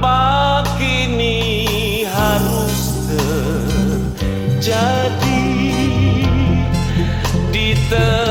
apa kini harus terjadi di tengah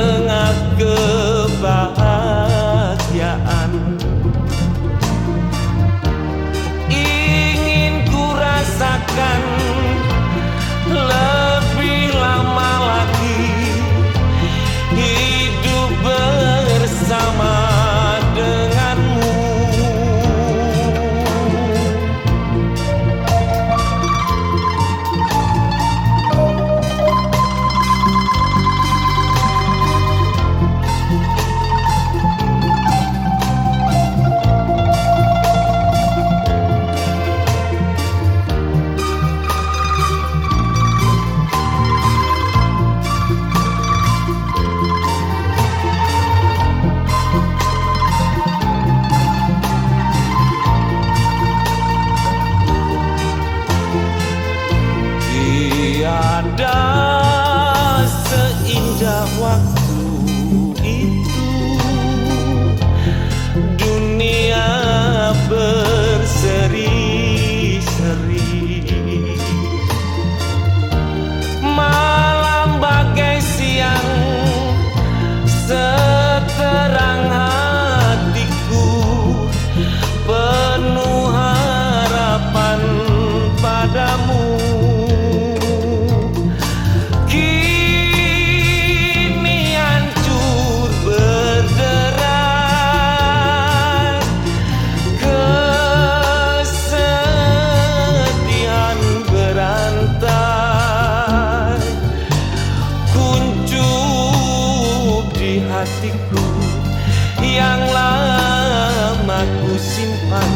hatiku yang lama ku simpan.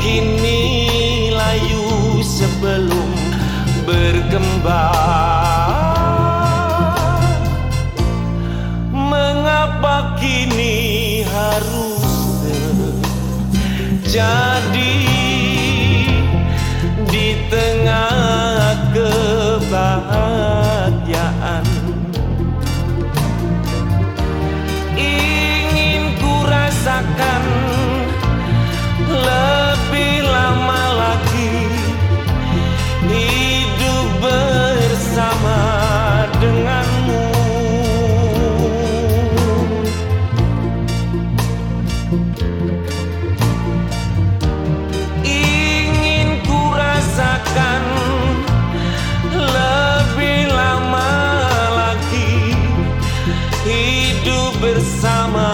Kini layu sebelum berkembang. Mengapa kini harus terjadi? With a summer.